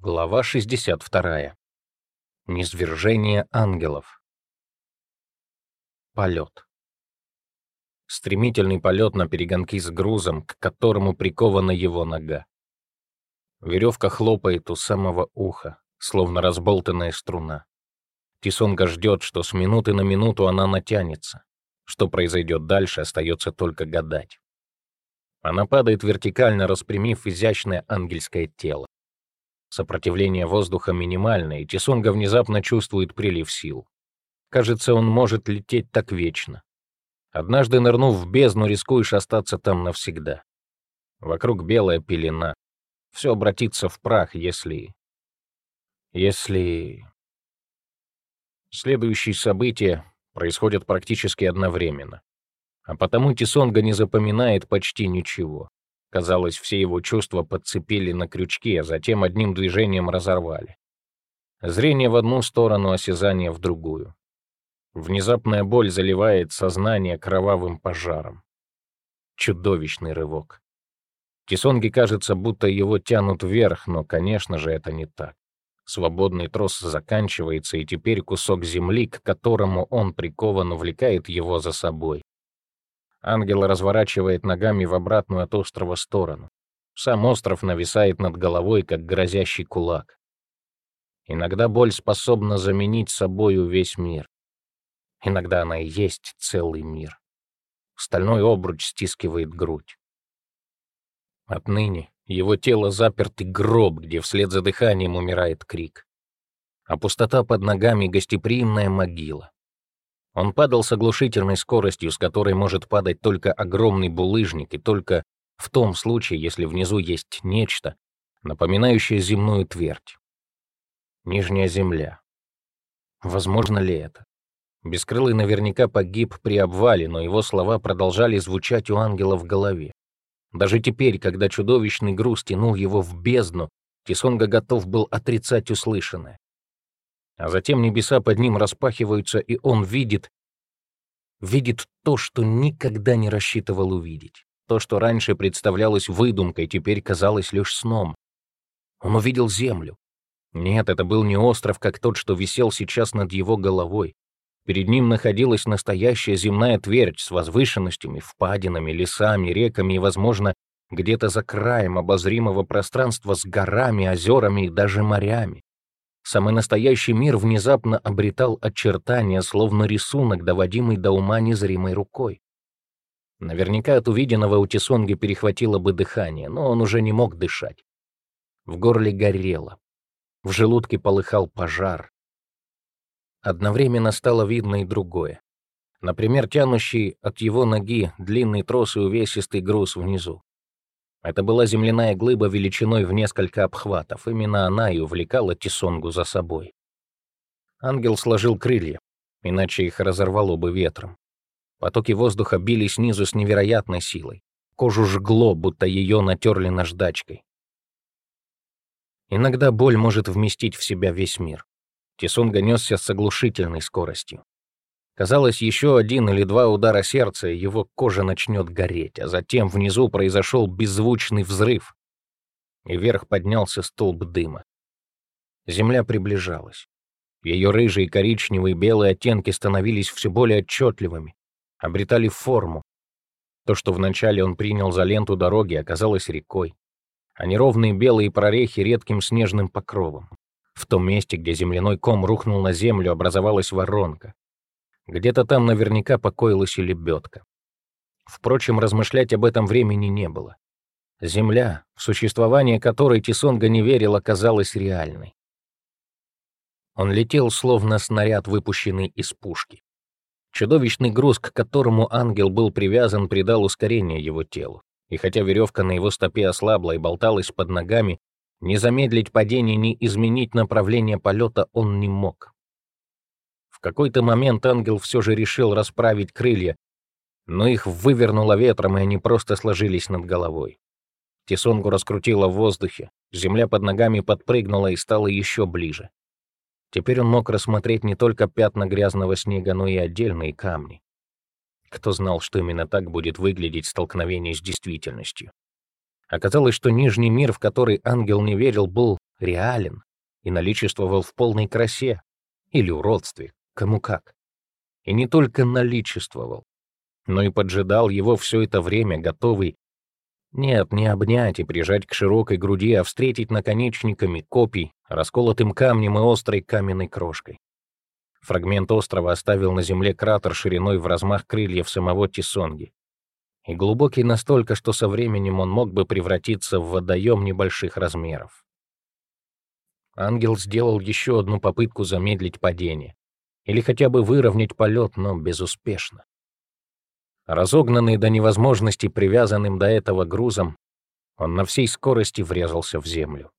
Глава 62. Низвержение ангелов. Полет. Стремительный полет на перегонки с грузом, к которому прикована его нога. Веревка хлопает у самого уха, словно разболтанная струна. Тисонга ждет, что с минуты на минуту она натянется. Что произойдет дальше, остается только гадать. Она падает вертикально, распрямив изящное ангельское тело. Сопротивление воздуха минимальное, и Тисонга внезапно чувствует прилив сил. Кажется, он может лететь так вечно. Однажды нырнув в бездну, рискуешь остаться там навсегда. Вокруг белая пелена. Все обратится в прах, если... Если... Следующие события происходят практически одновременно. А потому Тисонга не запоминает почти ничего. Казалось, все его чувства подцепили на крючки, а затем одним движением разорвали. Зрение в одну сторону, осязание в другую. Внезапная боль заливает сознание кровавым пожаром. Чудовищный рывок. Кисонге кажется, будто его тянут вверх, но, конечно же, это не так. Свободный трос заканчивается, и теперь кусок земли, к которому он прикован, увлекает его за собой. Ангел разворачивает ногами в обратную от острова сторону. Сам остров нависает над головой, как грозящий кулак. Иногда боль способна заменить собою весь мир. Иногда она и есть целый мир. Стальной обруч стискивает грудь. Отныне его тело запертый гроб, где вслед за дыханием умирает крик. А пустота под ногами — гостеприимная могила. Он падал с оглушительной скоростью, с которой может падать только огромный булыжник, и только в том случае, если внизу есть нечто, напоминающее земную твердь. Нижняя земля. Возможно ли это? Бескрылый наверняка погиб при обвале, но его слова продолжали звучать у ангела в голове. Даже теперь, когда чудовищный груз тянул его в бездну, Тисонга готов был отрицать услышанное. А затем небеса под ним распахиваются, и он видит... Видит то, что никогда не рассчитывал увидеть. То, что раньше представлялось выдумкой, теперь казалось лишь сном. Он увидел землю. Нет, это был не остров, как тот, что висел сейчас над его головой. Перед ним находилась настоящая земная твердь с возвышенностями, впадинами, лесами, реками и, возможно, где-то за краем обозримого пространства с горами, озерами и даже морями. Самый настоящий мир внезапно обретал очертания, словно рисунок, доводимый до ума незримой рукой. Наверняка от увиденного у Тисонги перехватило бы дыхание, но он уже не мог дышать. В горле горело. В желудке полыхал пожар. Одновременно стало видно и другое. Например, тянущий от его ноги длинный трос и увесистый груз внизу. Это была земляная глыба величиной в несколько обхватов. Именно она и увлекала Тисонгу за собой. Ангел сложил крылья, иначе их разорвало бы ветром. Потоки воздуха били снизу с невероятной силой. Кожу жгло, будто ее натерли наждачкой. Иногда боль может вместить в себя весь мир. Тисунга несся с оглушительной скоростью. Казалось, еще один или два удара сердца, и его кожа начнет гореть, а затем внизу произошел беззвучный взрыв, и вверх поднялся столб дыма. Земля приближалась. Ее рыжие, коричневые, белые оттенки становились все более отчетливыми, обретали форму. То, что вначале он принял за ленту дороги, оказалось рекой, а неровные белые прорехи редким снежным покровом. В том месте, где земляной ком рухнул на землю, образовалась воронка. Где-то там наверняка покоилась и лебедка. Впрочем, размышлять об этом времени не было. Земля, в существование которой Тисонга не верил, оказалась реальной. Он летел, словно снаряд, выпущенный из пушки. Чудовищный груз, к которому ангел был привязан, придал ускорение его телу. И хотя веревка на его стопе ослабла и болталась под ногами, не замедлить падение, ни изменить направление полета он не мог. В какой-то момент ангел все же решил расправить крылья, но их вывернуло ветром, и они просто сложились над головой. Тисонгу раскрутило в воздухе, земля под ногами подпрыгнула и стала еще ближе. Теперь он мог рассмотреть не только пятна грязного снега, но и отдельные камни. Кто знал, что именно так будет выглядеть столкновение с действительностью? Оказалось, что нижний мир, в который ангел не верил, был реален и наличествовал в полной красе или уродстве, кому как. И не только наличествовал, но и поджидал его все это время, готовый нет, не обнять и прижать к широкой груди, а встретить наконечниками копий, расколотым камнем и острой каменной крошкой. Фрагмент острова оставил на земле кратер шириной в размах крыльев самого Тисонги. И глубокий настолько, что со временем он мог бы превратиться в водоем небольших размеров. Ангел сделал еще одну попытку замедлить падение. Или хотя бы выровнять полет, но безуспешно. Разогнанный до невозможности привязанным до этого грузом, он на всей скорости врезался в землю.